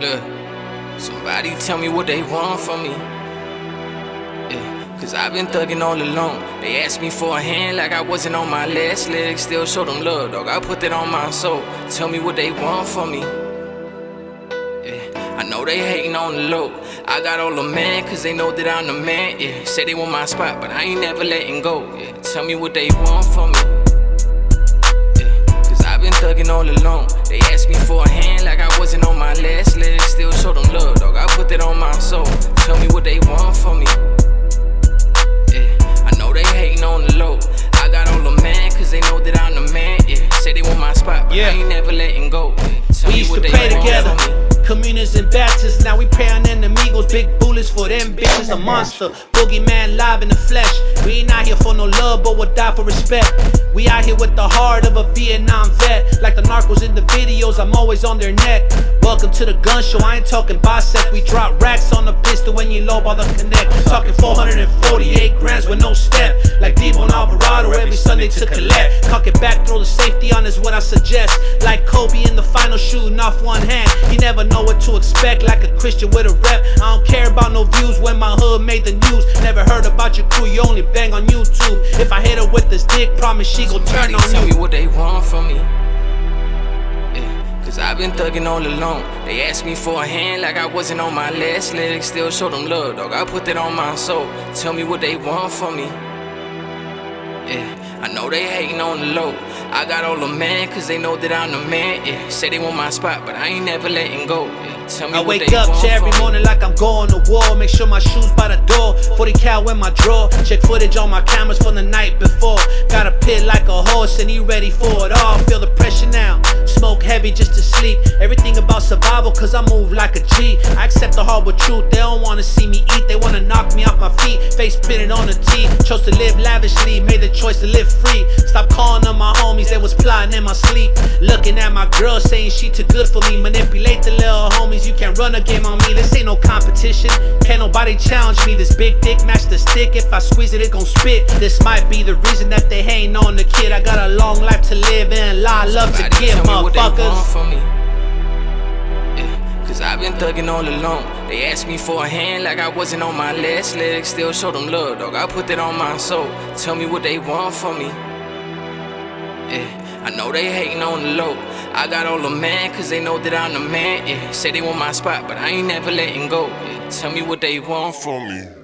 Look, somebody tell me what they want from me. Yeah, Cause I've been thugging all along. They asked me for a hand like I wasn't on my last leg. Still show them love, dog. I put that on my soul. Tell me what they want from me. Yeah, I know they hating on the low. I got all the man, cause they know that I'm the man. Yeah, say they want my spot, but I ain't never letting go. Yeah, tell me what they want from me. All alone. They asked me for a hand like I wasn't on my last leg. Still show them love, dog. I put that on my soul. Tell me what they want from me. And Baptists, now we pray on enemigos. Big bullets for them bitches, a monster. Boogeyman live in the flesh. We ain't out here for no love, but we'll die for respect. We out here with the heart of a Vietnam vet. Like the narcos in the videos, I'm always on their neck. Welcome to the gun show, I ain't talking biceps. We drop racks on the pistol when you low by the connect. Talking 448 with no step. Like Debo and Alvarado every Sunday to collect. Cock it back, throw the safety on is what I suggest. Like Kobe in the final shooting off one hand. You never know what to expect, like a Christian with a rep. I don't care about no views when my hood made the news. Never heard about your crew, you only bang on YouTube. If I hit her with this dick, promise she gon' turn on tell you. me what they want from me. Cause I've been thugging all along. They asked me for a hand like I wasn't on my last leg. Still show them love, dog. I put that on my soul. Tell me what they want from me. Yeah, I know they hating on the low. I got all the man, cause they know that I'm the man. Yeah, say they want my spot, but I ain't never letting go. Yeah, tell me I what wake up every morning like I'm going to war. Make sure my shoes by the door. 40 cal in my drawer. Check footage on my cameras from the night before. Got a pit like a horse and he ready for it all. Feel the survival cause I move like a G. I accept the horrible truth. They don't wanna see me eat. They wanna knock me off my feet. Face printed on the T. Chose to live lavishly. Made the choice to live free. Stop calling on my homies. They was plotting in my sleep. Looking at my girl saying she too good for me. Manipulate the little homies. You can't run a game on me. This ain't no competition. Can't nobody challenge me. This big dick match the stick. If I squeeze it, it gon' spit. This might be the reason that they hating on the kid. I got a long life to live and a lot of love to Somebody give, tell me what they want motherfuckers. Cause I've been thugging all along. They asked me for a hand like I wasn't on my last leg. Still show them love, dog. I put that on my soul. Tell me what they want from me. Yeah, I know they hating on the low. I got all the man, cause they know that I'm the man. Yeah, say they want my spot, but I ain't never letting go. Yeah, tell me what they want from me.